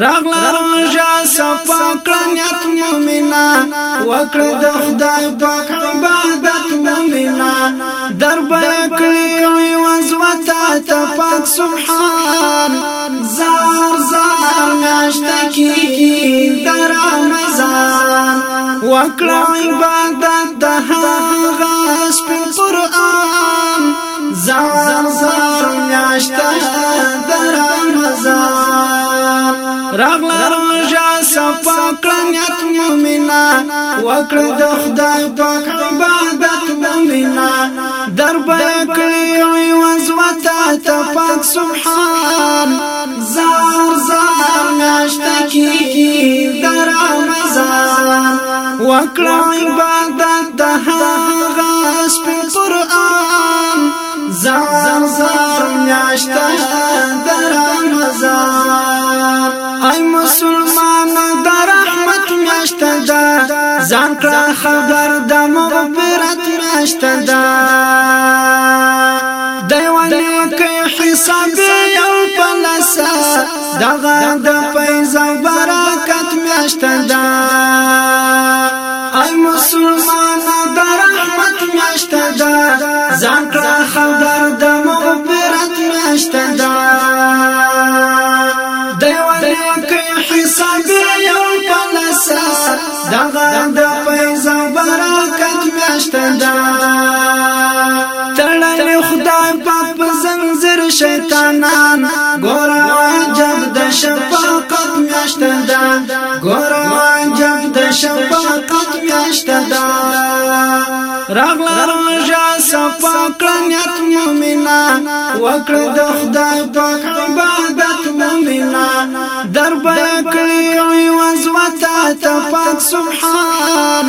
راغلا رجا صفا کړنیت مومنا وکړه د خدای پاک عبادت مومنا در به کړی کوي وزوتا ته پاک سبحان زار زار میاشت کی در رمضان وکړه عبادت وکړه د خدای پاک عبادت مومنا در بیا کړی عوض وتا ته پاک سبحان زار زار ناشته کیږي در رمضان وکړه عبادت د هغه سپین قرآن زار زار ناشته در رمضان اي مسلمان در رحمت میاشته ده ځان کړه خبر د مغفرت راشته دا دیوانه کوي حساب یو پلسا دغه د پیز برکت میاشته دا ای مسلمان د رحمت میاشته دا ځان کړه نشته دا تړلې خدای پاک په زنجیر شیطانان ګور عجب د شفقت میشته دا ګور عجب د شفقت میشته دا راغلم جا صفا کړنیت مومنا وکړه د خدای پاک عبادت مومنا دربه کړی وزوتا ته پاک سبحان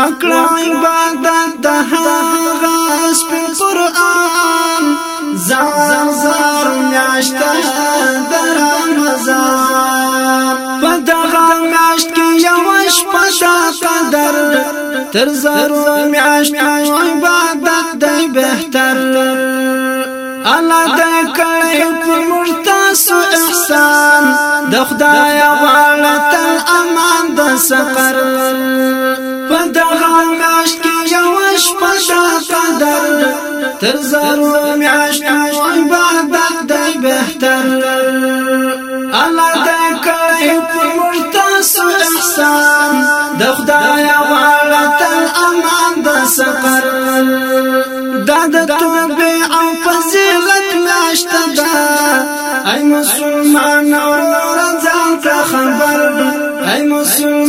وکړه عبادت د هغه سپین قرآن زار زار میاشته د رمضان په دغه میاشت کې یوه شپه قدر تر زارو میاشت عبادت دی بهتر الله د کړي په مرتاسو احسان د خدای غواړه تل امان د سفر په دغه میاشت کې یو شپه قدر تر زرو میاشت عبادت دی بهتر الله دې کړی په مرتاسو احسان د خدای والا تل امان د سفر دا د توبه او فضیلت میاشت ده ای مسلمان اور نور ځان ته خبر ای مسلمان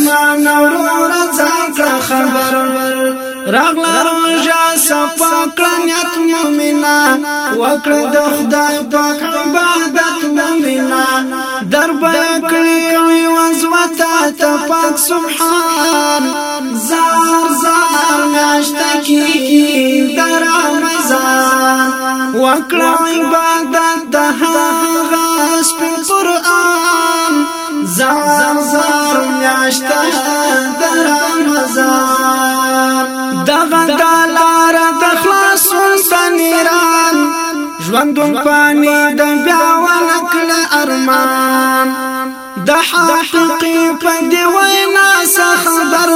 راغلر مجا صفا کړنیت مومنا وکړه د خدای پاک عبادت مومنا دربه کړی کوي وزوتا ته پاک سبحان زار زار میاشت کی در رمضان وکړه عبادت ده ژوندون پانی د بیا ونکړه ارمان د حقیقت په دی وینا خبر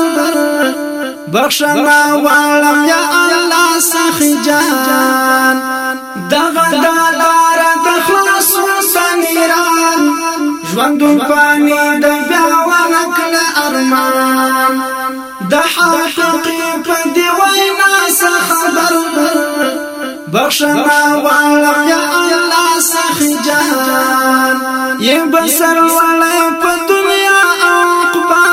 بخښنا وړم یا الله سخ جان دغه دلار د خلاص سنیران ژوندون پانی د بیا ونکړه ارمان د حقیقت په دی بخشنا والا یا الله سخی جهان یم بسر ولا په دنیا عقبا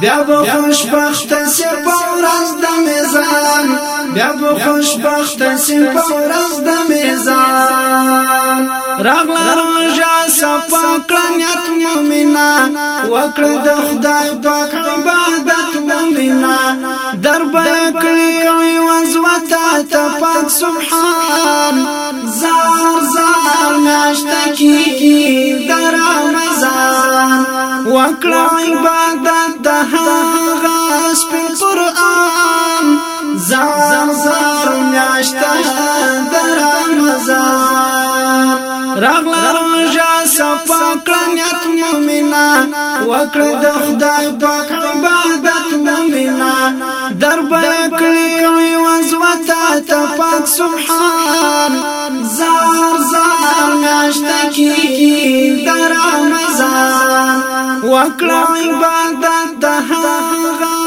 بیا به خوش بخت سی په ورځ د میزان بیا به خوش بخت سی په ورځ د میزان راغلا روژا صفا کړنیت مومنا وکړه د خدای پاک عبادت مومنا دربه کړی تا پاک سبحان زار زار ناشته کی در رمضان وکړه عبادت د هغه سپین قران زار زار ناشته در رمضان راغله روژه صفا کړه نیت مؤمنه وکړه د خدای پاک عبادت مؤمنه در به کړی تا پاک سبحان زار زار ناشتا کی در رمضان وکړه عبادت د هغه